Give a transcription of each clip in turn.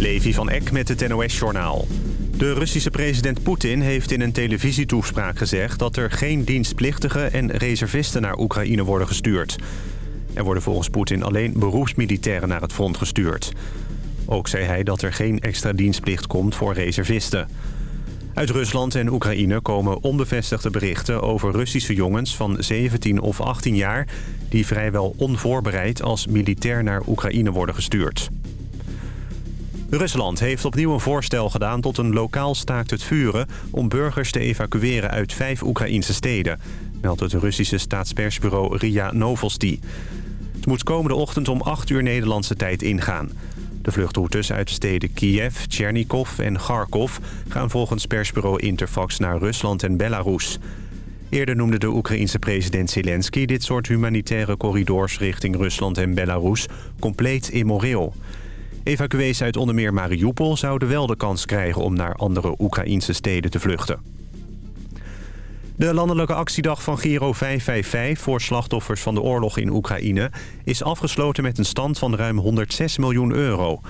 Levi van Eck met het NOS-journaal. De Russische president Poetin heeft in een televisietoespraak gezegd... dat er geen dienstplichtigen en reservisten naar Oekraïne worden gestuurd. Er worden volgens Poetin alleen beroepsmilitairen naar het front gestuurd. Ook zei hij dat er geen extra dienstplicht komt voor reservisten. Uit Rusland en Oekraïne komen onbevestigde berichten over Russische jongens van 17 of 18 jaar... die vrijwel onvoorbereid als militair naar Oekraïne worden gestuurd. Rusland heeft opnieuw een voorstel gedaan tot een lokaal staakt het vuren... om burgers te evacueren uit vijf Oekraïnse steden... meldt het Russische staatspersbureau RIA Novosti. Het moet komende ochtend om 8 uur Nederlandse tijd ingaan. De vluchtroutes uit de steden Kiev, Tchernikov en Kharkov... gaan volgens persbureau Interfax naar Rusland en Belarus. Eerder noemde de Oekraïense president Zelensky... dit soort humanitaire corridors richting Rusland en Belarus compleet immoreel... Evacuees uit onder meer Mariupol zouden wel de kans krijgen om naar andere Oekraïnse steden te vluchten. De landelijke actiedag van Giro 555 voor slachtoffers van de oorlog in Oekraïne... is afgesloten met een stand van ruim 106 miljoen euro.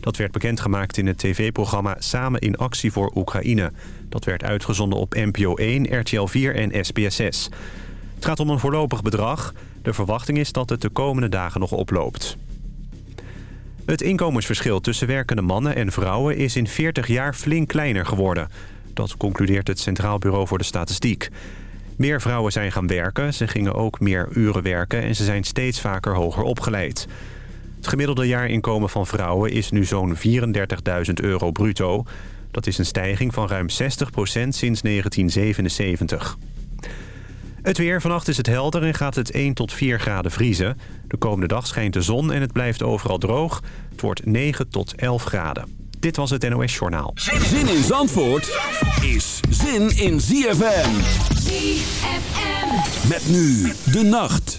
Dat werd bekendgemaakt in het tv-programma Samen in actie voor Oekraïne. Dat werd uitgezonden op NPO 1, RTL 4 en SPSS. Het gaat om een voorlopig bedrag. De verwachting is dat het de komende dagen nog oploopt. Het inkomensverschil tussen werkende mannen en vrouwen is in 40 jaar flink kleiner geworden. Dat concludeert het Centraal Bureau voor de Statistiek. Meer vrouwen zijn gaan werken, ze gingen ook meer uren werken... en ze zijn steeds vaker hoger opgeleid. Het gemiddelde jaarinkomen van vrouwen is nu zo'n 34.000 euro bruto. Dat is een stijging van ruim 60% sinds 1977. Het weer. Vannacht is het helder en gaat het 1 tot 4 graden vriezen. De komende dag schijnt de zon en het blijft overal droog. Het wordt 9 tot 11 graden. Dit was het NOS Journaal. Zin in Zandvoort is zin in ZFM. ZFM. Met nu de nacht.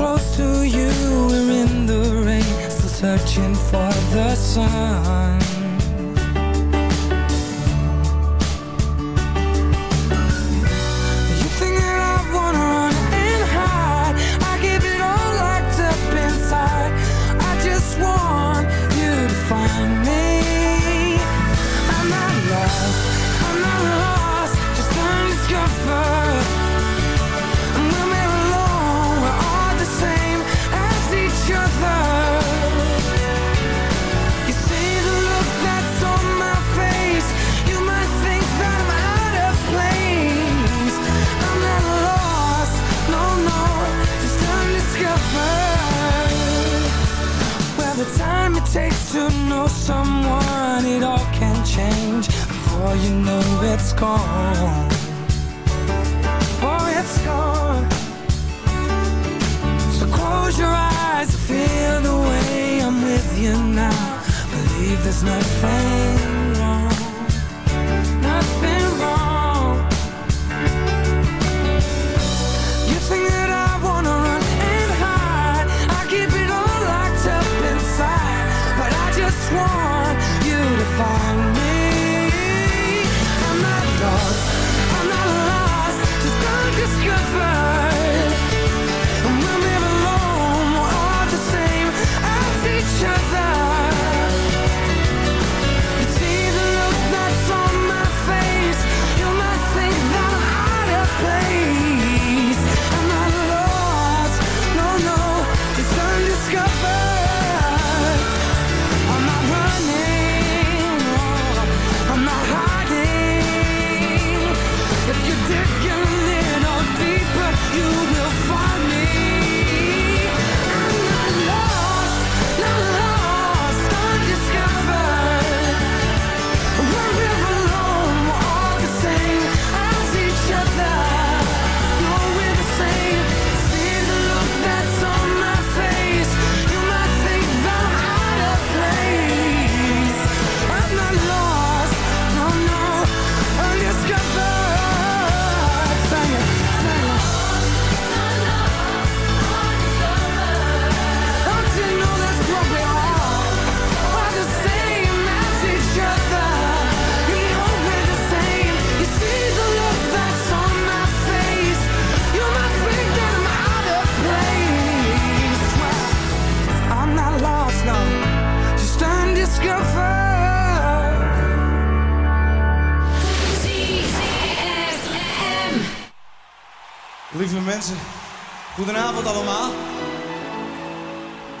close to you, we're in the rain, still searching for the sun. Before you know it's gone. Before it's gone. So close your eyes Feel the way I'm with you now. Believe there's nothing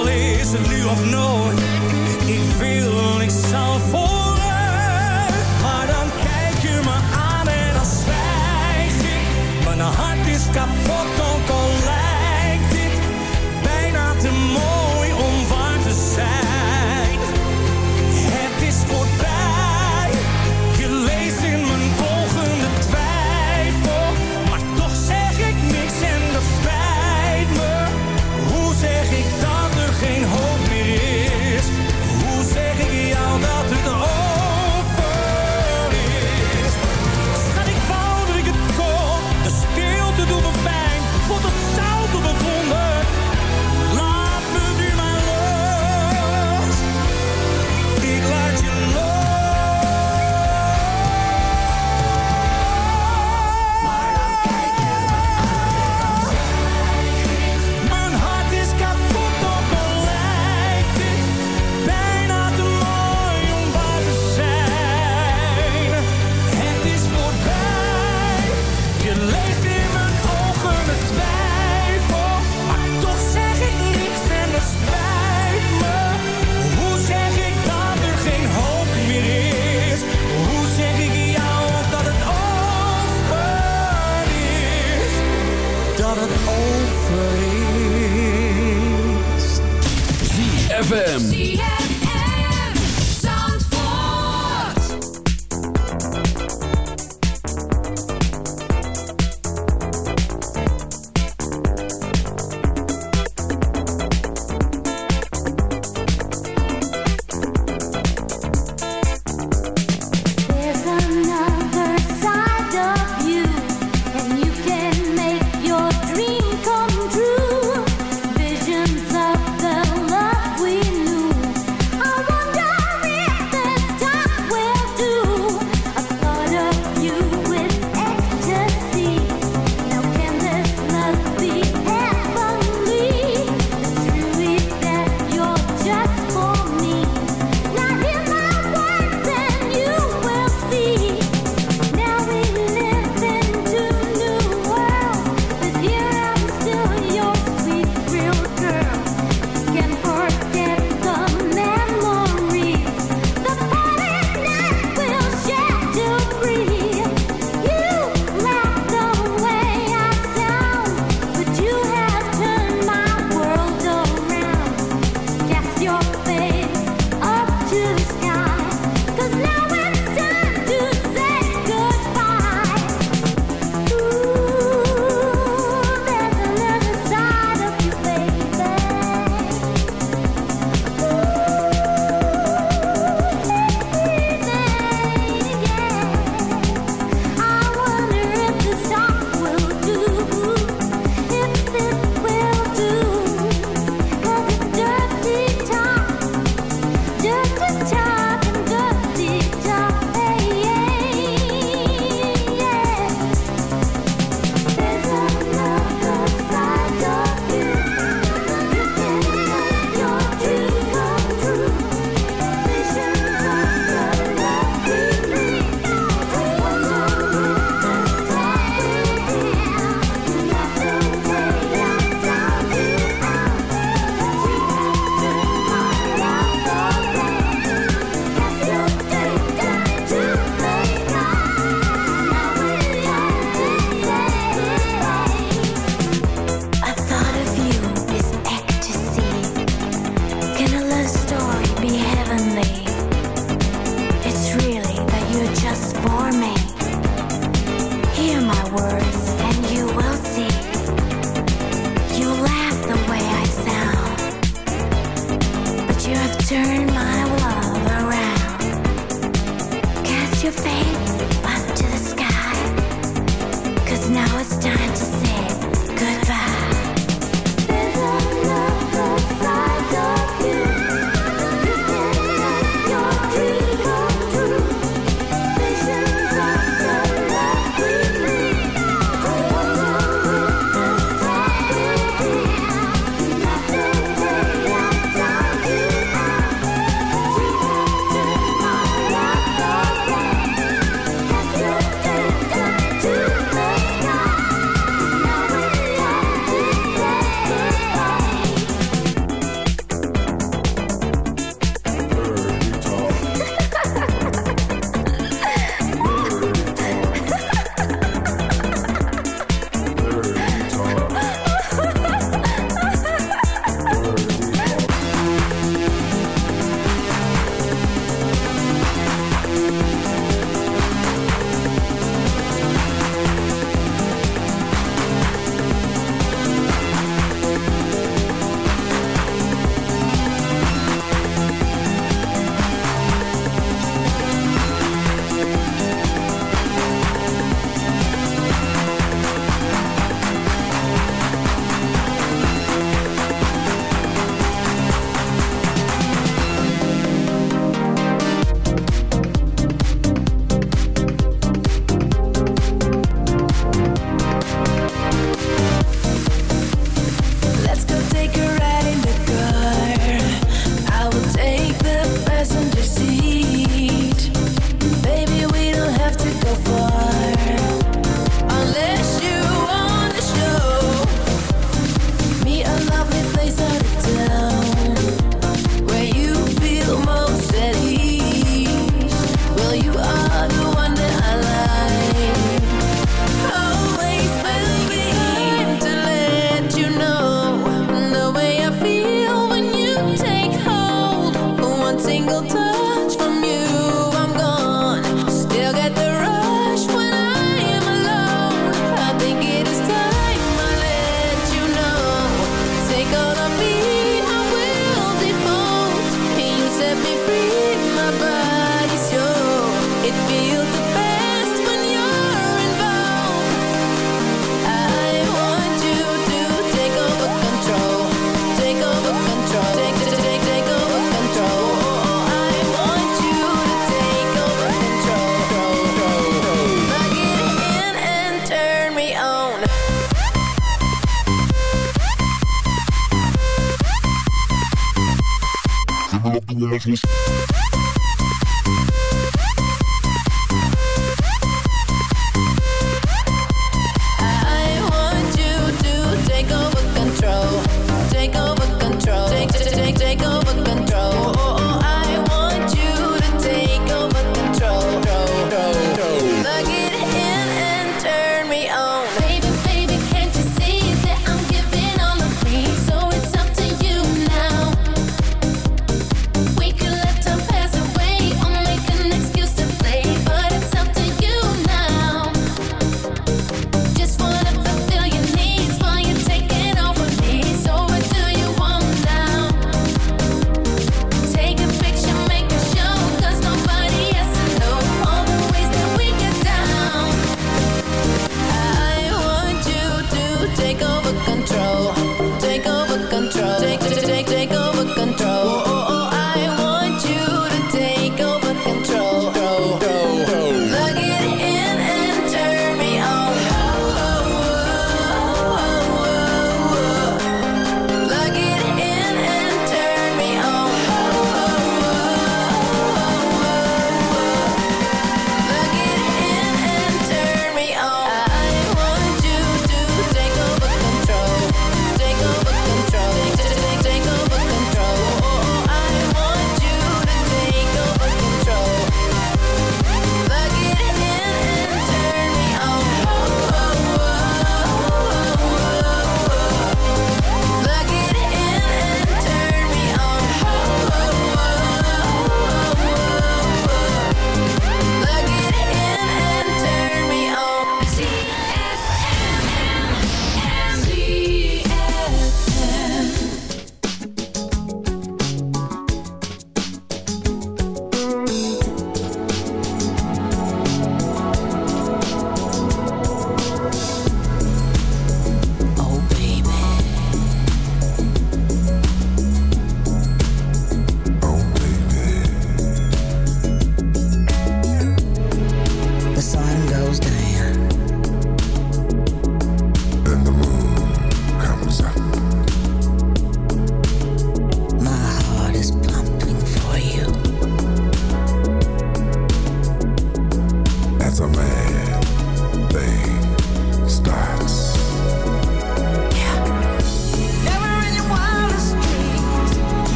Al is het nu of nooit, ik wil, ik zal vooruit. Maar dan kijk je me aan en dan zwijg ik. Mijn hart is kapot,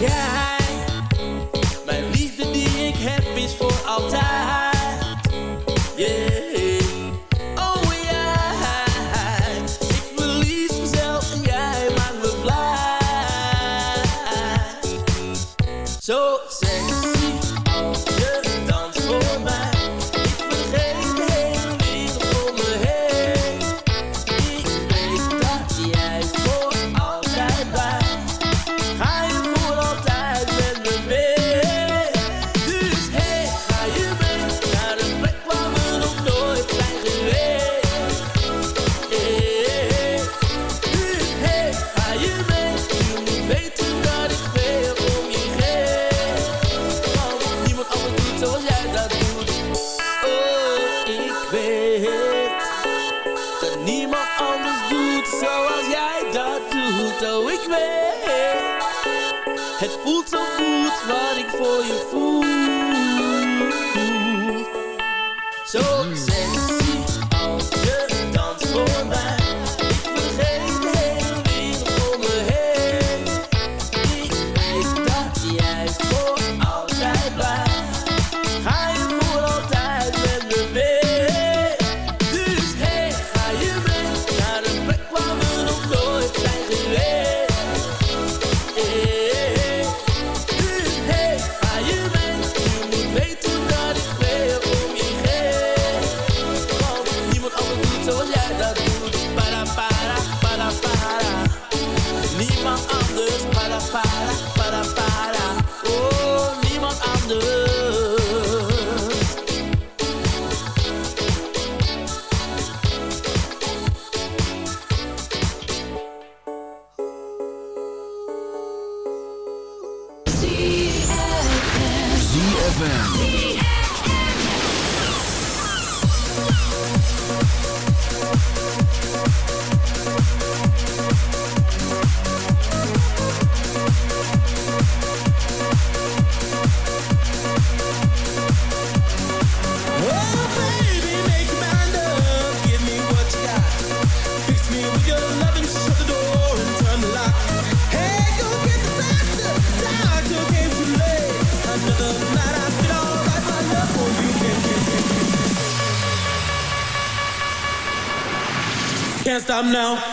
jij. Mijn liefde die ik heb is voor altijd.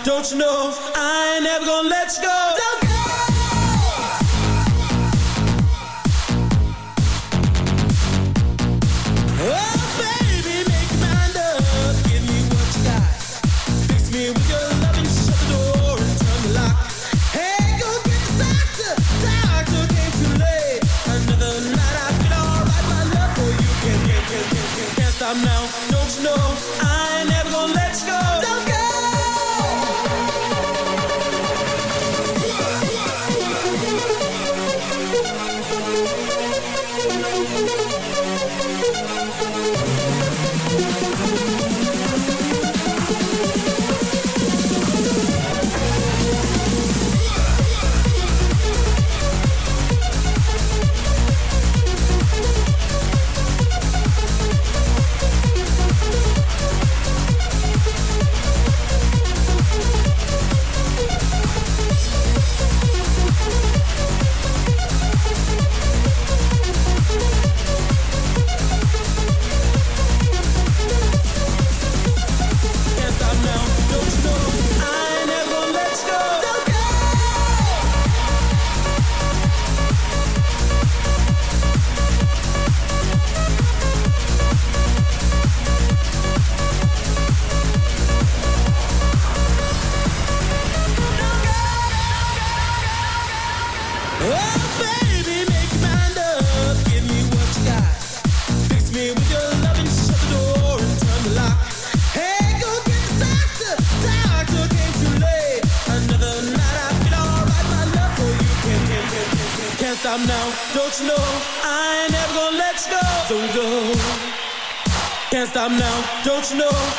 Don't you know I ain't never gonna let Don't you know?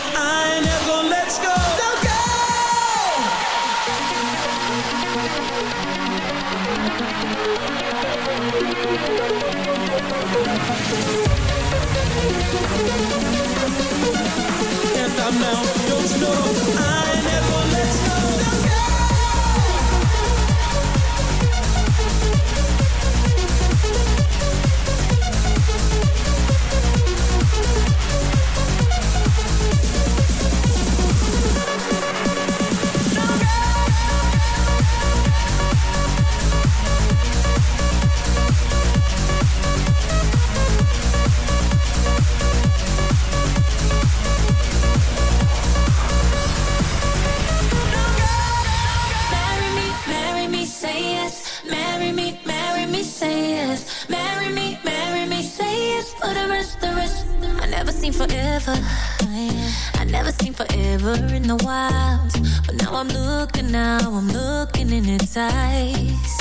Never seen forever in the wild. But now I'm looking, now I'm looking in its eyes.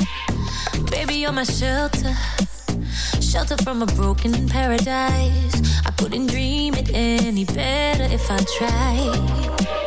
Baby, you're my shelter. Shelter from a broken paradise. I couldn't dream it any better if I tried.